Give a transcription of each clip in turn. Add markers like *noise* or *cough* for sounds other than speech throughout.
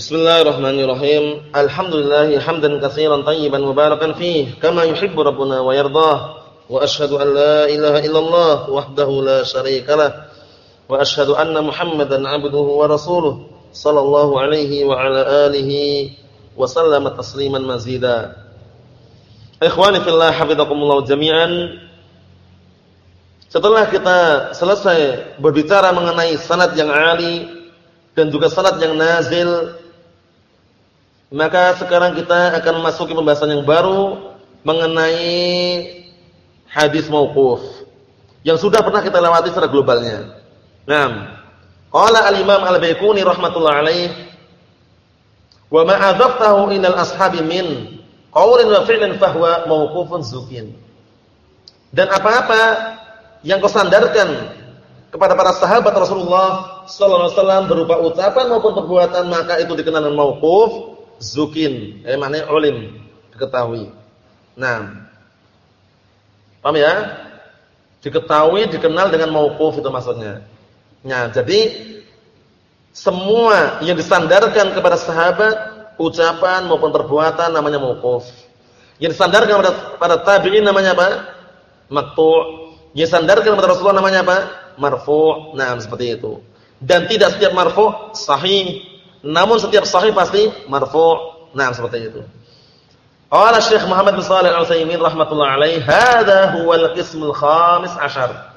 Bismillahirrahmanirrahim. Alhamdulillah hamdan katsiran tayyiban mubarakan fih kama yuhibbu rabbuna wa yardah. Wa asyhadu an la ilaha illallah wahdahu la syarikalah. Wa asyhadu anna Muhammadan 'abduhu wa rasuluh sallallahu alaihi wa ala alihi wa sallama tasliman mazida. Ikhwani fillah hafizakumullah jami'an. Setelah kita selesai berbicara mengenai sanad yang ali dan juga sanad yang nazil maka sekarang kita akan memasuki pembahasan yang baru mengenai hadis mauquf yang sudah pernah kita lewati secara globalnya. Naam. Qala al-Imam Al-Baiquni rahimatullah alaih wa ma adaftahu ila al-ashabi min qaulin wa fi'lin fahuwa mauqufun zukin. Dan apa-apa yang kau sandarkan kepada para sahabat Rasulullah sallallahu alaihi wasallam berupa ucapan maupun perbuatan maka itu dikenal dengan mauquf zukin, eh maknanya ulim, diketahui. Nah, paham ya? Diketahui, dikenal dengan mauquf itu maksudnya. Nah, jadi semua yang disandarkan kepada sahabat, ucapan maupun perbuatan namanya mauquf. Yang disandarkan kepada pada tabi'in namanya apa? Maqtu'. Yang disandarkan kepada Rasulullah namanya apa? Marfu'. Nah, seperti itu. Dan tidak setiap marfu' sahih namun setiap sahih pasti marfu'. Nah, seperti itu. Qala Syekh Muhammad bin Shalih Al-Utsaimin rahimatullah alaihi, "Hadza huwal qismul khamis ashar."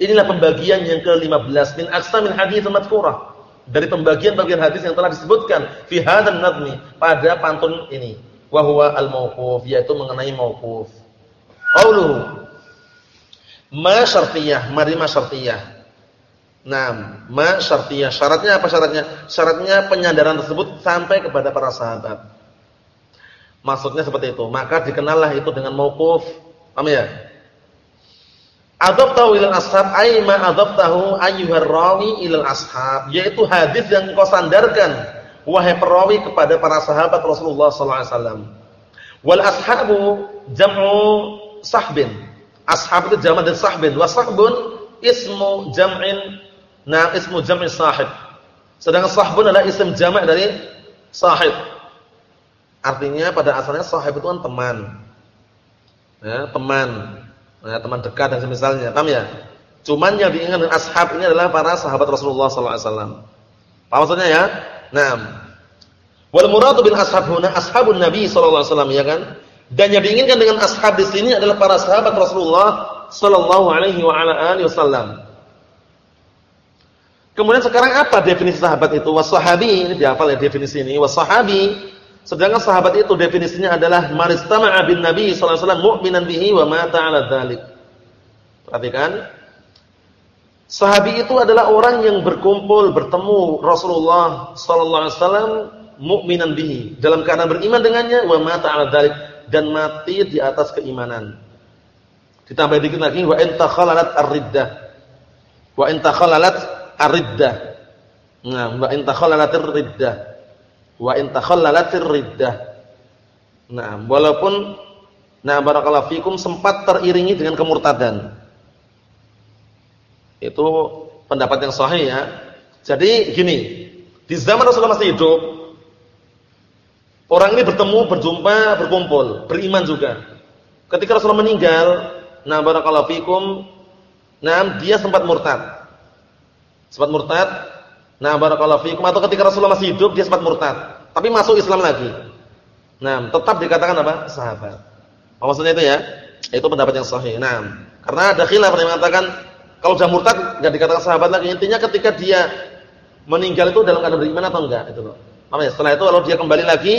Inilah pembagian yang ke-15 min aqsamil hadits madhkurah. Dari pembagian-pembagian hadis yang telah disebutkan fi hadzal nadmi pada pantun ini. Wa huwa al-mauquf, yaitu mengenai mauquf. Qauluhu ma syartiyah, ma syartiyah. Nah, ma syartiyah. Syaratnya apa syaratnya? Syaratnya penyandaran tersebut sampai kepada para sahabat. Maksudnya seperti itu. Maka dikenallah itu dengan mauquf. Paham ya? Adabtahu ilal ashab ay ma adabtahu ayyuhar rawi ilal ashab, yaitu hadis yang kau sandarkan wahai perawi kepada para sahabat Rasulullah sallallahu alaihi wasallam. Wal ashabu jam'u sahbin. Ashab itu jamak dari sahbin, wa sahbun ismu jam'in Nah, ismu jam'i sahib. Sedangkan sahbun adalah isim jama' dari sahib. Artinya pada asalnya sahib itu kan teman. Ya, teman. Nah, teman dekat dan semisalnya. Paham ya? Cuman yang diingat dengan ashab ini adalah para sahabat Rasulullah sallallahu alaihi wasallam. Paham maksudnya ya? Naam. Wal muradu bil ashab huna ashabun nabi sallallahu alaihi ya kan? Dan yang diinginkan dengan ashab di sini adalah para sahabat Rasulullah sallallahu alaihi wa ala alihi wasallam. Kemudian sekarang apa definisi sahabat itu? Wasahabi, ini dihafal ya definisi ini. Wasahabi, sedangkan sahabat itu definisinya adalah maristama'a bin Nabi wasallam mu'minan bihi wa mata 'ala dzalik. Perhatikan. Sahabi itu adalah orang yang berkumpul bertemu Rasulullah sallallahu alaihi wasallam mukminan bihi, dalam keadaan beriman dengannya wa mata 'ala dzalik dan mati di atas keimanan. Ditambah dikit lagi wa in takhalalat ar-riddah. Wa in takhalalat ar-riddah. Nah, wa in takhallalatir riddah. Wa in takhallalatir riddah. Nah, walaupun nah barakallahu fikum sempat teriringi dengan kemurtadan. Itu pendapat yang sahih ya. Jadi gini, di zaman Rasulullah masih hidup, orang ini bertemu, berjumpa, berkumpul, beriman juga. Ketika Rasulullah meninggal, nah barakallahu fikum, nah dia sempat murtad. Sempat murtad. Nah, barakallahu fiikum atau ketika Rasulullah masih hidup dia sempat murtad, tapi masuk Islam lagi. Nah, tetap dikatakan apa? Sahabat. Apa maksudnya itu ya? Itu pendapat yang sahih. Nah, karena ada khilaf yang mengatakan kalau sudah murtad enggak dikatakan sahabat lagi. Intinya ketika dia meninggal itu dalam keadaan beriman atau enggak itu loh. Makanya setelah itu kalau dia kembali lagi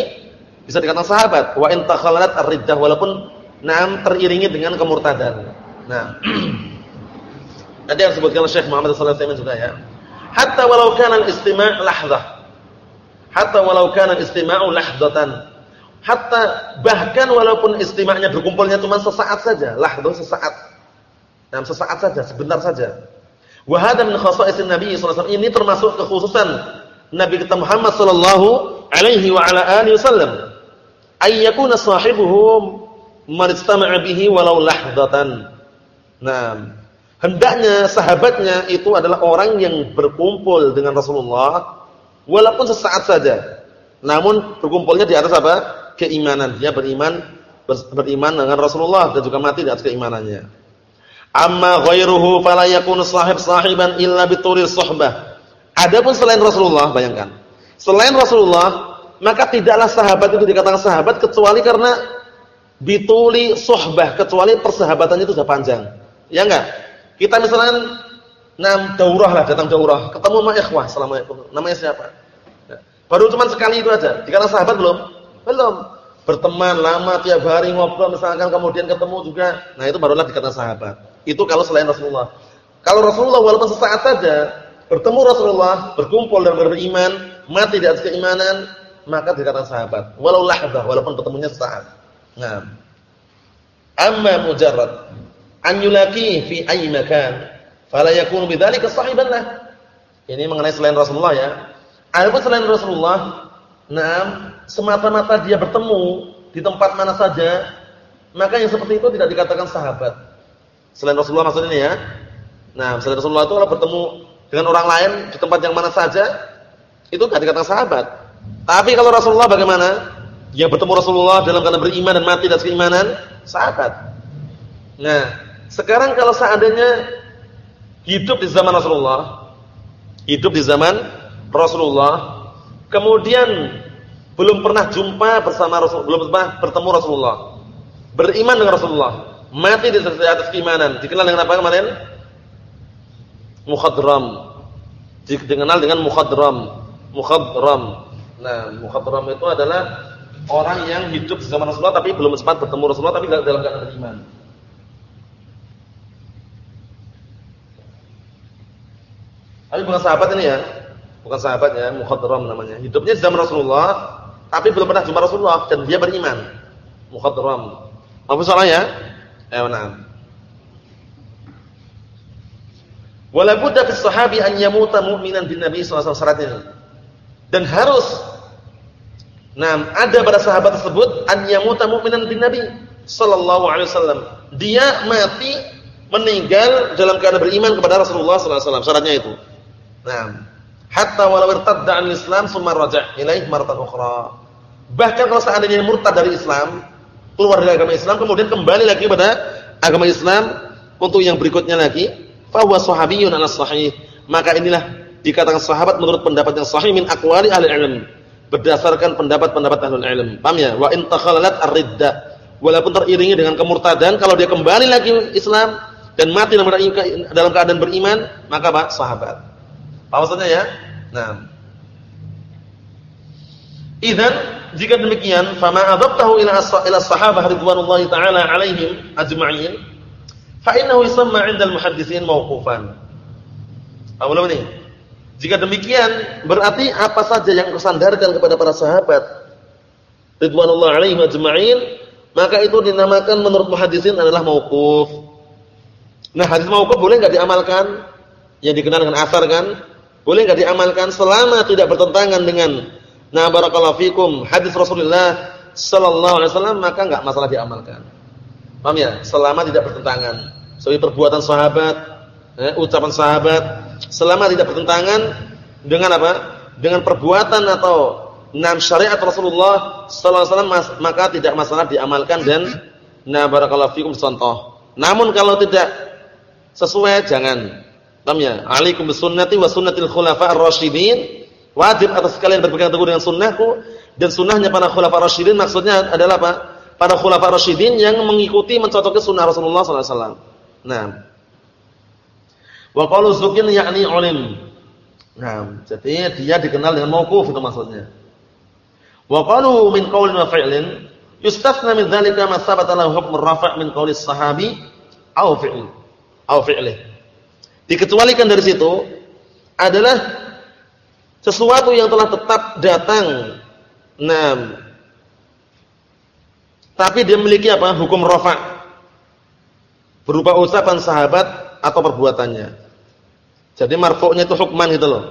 bisa dikatakan sahabat. Wa in takhallalat ar-riddah walaupun nam teriringi dengan kemurtadan. Nah, *clears throat* Tadi yang disebutkan Syekh Muhammad sallallahu alaihi wasallam juga ya. Hatta walau kana al-istima' lahdzah. Hatta walau kana al-istima'u lahdatan. Hatta bahkan walaupun istima'nya berkumpulnya cuma sesaat saja, lahdzah sesaat. Nah, sesaat saja, sebentar saja. Wa hadha min khasa'isin Nabi sallallahu alaihi wasallam. Ini termasuk kekhususan Nabi kita Muhammad sallallahu alaihi wa ala alihi wasallam. Ay yakuna sahibuhu man istama'a bihi walau lahdatan. Nah, hendaknya sahabatnya itu adalah orang yang berkumpul dengan Rasulullah walaupun sesaat saja. Namun berkumpulnya di atas apa? Keimanan. Dia beriman beriman dengan Rasulullah dan juga mati di atas keimanannya. Amma ghairuhu fala yakunu sahib sahiban illa bituril suhbah. Adapun selain Rasulullah, bayangkan. Selain Rasulullah, maka tidaklah sahabat itu dikatakan sahabat kecuali karena bituli suhbah, kecuali persahabatannya itu sudah panjang. Ya enggak? Kita misalnya nam daurah lah, datang daurah, ketemu sama ikhwah, assalamualaikum. Namanya siapa? Ya. Baru cuma sekali itu aja. Dikatakan sahabat belum? Belum berteman lama tiap hari ngobrol misalkan kemudian ketemu juga nah itu barulah dikatakan sahabat itu kalau selain Rasulullah kalau Rasulullah walaupun sesaat saja bertemu Rasulullah berkumpul dan beriman mati di atas keimanan maka dikatakan sahabat walau lahzah walaupun ketemunya sesaat nah amma mujarrad an yulaki fi ayyi makan fala yakunu bidzalika sahiban lah ini mengenai selain Rasulullah ya adapun selain Rasulullah Nah, semata-mata dia bertemu di tempat mana saja, maka yang seperti itu tidak dikatakan sahabat. Selain Rasulullah maksudnya ini ya. Nah, selain Rasulullah itu kalau bertemu dengan orang lain di tempat yang mana saja, itu tidak dikatakan sahabat. Tapi kalau Rasulullah bagaimana? Yang bertemu Rasulullah dalam keadaan beriman dan mati dan keimanan, sahabat. Nah, sekarang kalau seandainya hidup di zaman Rasulullah, hidup di zaman Rasulullah, kemudian belum pernah jumpa bersama Rasul, belum pernah bertemu Rasulullah, beriman dengan Rasulullah, mati di atas keimanan, dikenal dengan apa kemarin? Mukhadram. Dikenal dengan mukhadram. Mukhadram. Nah, mukhadram itu adalah orang yang hidup di zaman Rasulullah tapi belum sempat bertemu Rasulullah tapi dalam keadaan beriman. Tapi bukan sahabat ini ya. Bukan sahabat ya, mukhadram namanya. Hidupnya zaman Rasulullah, tapi belum pernah jumpa Rasulullah dan dia beriman. Mukhadram. Apa salahnya? Eh, benar. Wala budda fi sahabi an yamuta mu'minan bin Nabi sallallahu alaihi wasallam. Dan harus Nah, ada pada sahabat tersebut an yamuta mu'minan bin Nabi sallallahu alaihi wasallam. Dia mati meninggal dalam keadaan beriman kepada Rasulullah sallallahu alaihi wasallam. Syaratnya itu. Nah, hatta walau irtadda an Islam summa raja' ilaih maratan ukhra. Bahkan kalau seandainya murtad dari Islam, keluar dari agama Islam kemudian kembali lagi pada agama Islam untuk yang berikutnya lagi, fa huwa sahabiyyun ala sahih. Maka inilah dikatakan sahabat menurut pendapat yang sahih min aqwali ahli ilm. Berdasarkan pendapat-pendapat ahli ilm. Paham ya? Wa in takhallalat ar-riddah. Walaupun teriringi dengan kemurtadan, kalau dia kembali lagi Islam dan mati dalam keadaan beriman, maka apa? Sahabat. Apa maksudnya ya? Nah. Idzan jika demikian, fama adabtahu ila ila sahabah ridwanullahi taala alaihim ajma'in, fa innahu yusamma 'inda al-muhadditsin mauqufan. Apa ini? Jika demikian, berarti apa saja yang kesandarkan kepada para sahabat ridwanullahi alaihim ajma'in, maka itu dinamakan menurut muhaddisin adalah mauquf. Nah, hadis mauquf boleh enggak diamalkan? Yang dikenal dengan asar kan? Boleh enggak diamalkan selama tidak bertentangan dengan na barakallahu fikum hadis Rasulullah sallallahu alaihi wasallam maka enggak masalah diamalkan. Paham ya? Selama tidak bertentangan. Seperti perbuatan sahabat, eh, ucapan sahabat selama tidak bertentangan dengan apa? Dengan perbuatan atau nam syariat Rasulullah sallallahu alaihi wasallam maka tidak masalah diamalkan dan na barakallahu fikum contoh. Namun kalau tidak sesuai jangan Paham ya? Alaikum bisunnati wa sunnatil khulafa'ir rasyidin. Wajib atas kalian berpegang teguh dengan sunnahku dan sunnahnya para khulafa rasyidin maksudnya adalah apa? Para khulafa rasyidin yang mengikuti mencocoki sunnah Rasulullah sallallahu alaihi wasallam. Nah. Wa qalu zukin yakni ulim. Nah, jadi dia dikenal dengan mauquf itu maksudnya. Wa qalu min qaulin wa fi'lin yustafna min dzalika ma thabata lahu hukm rafa' min qaulis sahabi aw fi'l aw fi'lihi dikecualikan dari situ adalah sesuatu yang telah tetap datang. Nah, tapi dia memiliki apa? Hukum rafa. Berupa ucapan sahabat atau perbuatannya. Jadi marfu'nya itu hukman gitu loh.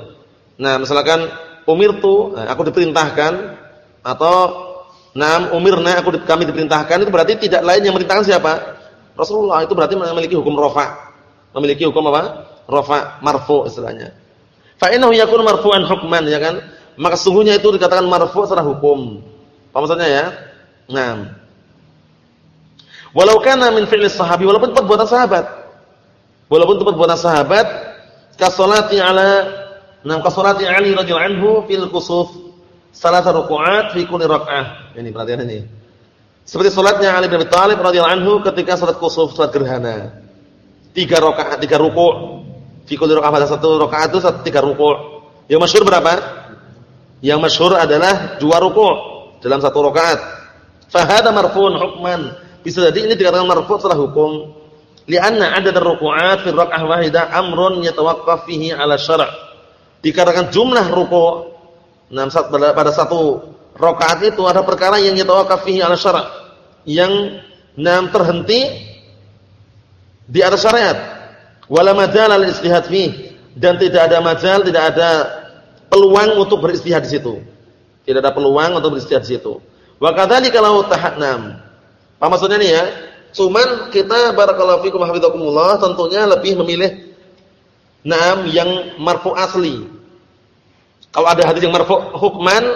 Nah, misalkan umirtu, nah, aku diperintahkan atau nam umirna aku kami diperintahkan itu berarti tidak lain yang memerintahkan siapa? Rasulullah itu berarti memiliki hukum rafa memiliki hukum apa? Rafa, marfu istilahnya. Fa innahu yakunu marfu'an hukman ya kan? maka sungguhnya itu dikatakan marfu secara hukum. Apa maksudnya ya? Nah. Walau kana min fi'li sahabi walaupun perbuatan sahabat. Walaupun itu perbuatan sahabat kasolati ala nam kasolati Ali radhiyallahu anhu fil kusuf salat rakaat fi kulli rakaah. Ini perhatian ini. Seperti salatnya Ali bin Abi Thalib radhiyallahu anhu ketika salat kusuf, salat gerhana. Tiga rakaat, tiga ruku'. Fi kulli rakaah pada satu rakaat itu tiga ruku'. Yang masyhur berapa? Yang masyhur adalah dua ruku' dalam satu rakaat. Fahada marfu'un hukman. Bisa jadi ini dikatakan marfu' secara hukum. Lianna adad ar-ruku'at rak'ah wahidah amrun yatawaqqaf fihi 'ala syara'. Dikarenakan jumlah ruku' nah, pada satu rakaat itu ada perkara yang yatawaqqaf fihi 'ala syara'. Yang nam terhenti di atas syariat. Wala majal al-istihad fihi dan tidak ada majal, tidak ada peluang untuk beristihad di situ. Tidak ada peluang untuk beristihad di situ. Wa kadzalika lahu tahannam. Apa maksudnya nih ya? Cuman kita barakallahu fikum hafizakumullah tentunya lebih memilih nam yang marfu asli. Kalau ada hadis yang marfu hukman,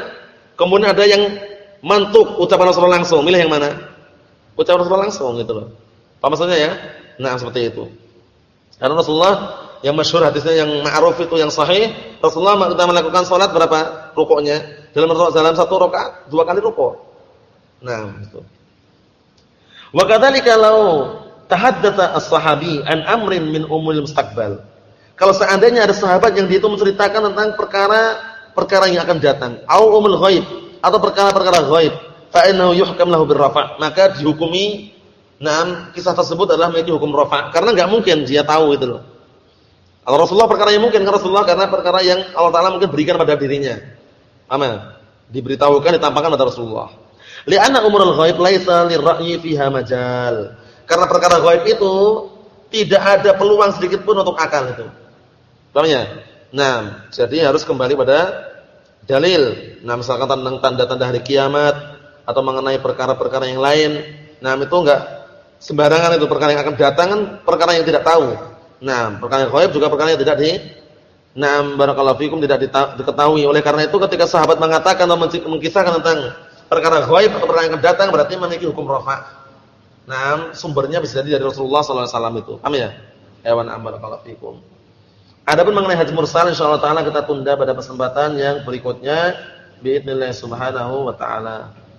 kemudian ada yang mantuk ucapan Rasulullah langsung, milih yang mana? Ucapan Rasulullah langsung gitu loh. Apa maksudnya ya? Nah, seperti itu. Karena Rasulullah yang masyhur hadisnya yang ma'ruf itu yang sahih, Rasulullah kita melakukan salat berapa rukuknya? Dalam dalam satu rakaat dua kali rukuk. Nah, itu. Wa kadzalika law tahaddatsa as-sahabi an amrin min umul mustaqbal. Kalau seandainya ada sahabat yang dia itu menceritakan tentang perkara perkara yang akan datang, au umul ghaib atau perkara-perkara ghaib, fa innahu yuhkam lahu birrafa, maka dihukumi Nah, kisah tersebut adalah memiliki hukum rafa karena enggak mungkin dia tahu itu loh. Kalau Rasulullah perkara yang mungkin karena Rasulullah karena perkara yang Allah Taala mungkin berikan pada dirinya. Aman. Diberitahukan ditampakkan pada Rasulullah. Li'anna umurul ghaib laisa lirra'yi fiha majal. Karena perkara ghaib itu tidak ada peluang sedikit pun untuk akal itu. Paham ya? Nah, jadi harus kembali pada dalil. Nah, misalkan tentang tanda-tanda hari kiamat atau mengenai perkara-perkara yang lain. Nah, itu enggak sembarangan itu perkara yang akan datang kan perkara yang tidak tahu. Nah, perkara yang juga perkara yang tidak di Nah, barakallahu fikum tidak diketahui. Oleh karena itu ketika sahabat mengatakan atau mengkisahkan tentang perkara ghaib atau perkara yang akan datang berarti memiliki hukum rafa. Nah, sumbernya bisa jadi dari Rasulullah sallallahu alaihi wasallam itu. Paham ya? Hewan barakallahu fikum. Adapun mengenai haji mursal insyaallah taala kita tunda pada kesempatan yang berikutnya باذنillah subhanahu wa taala.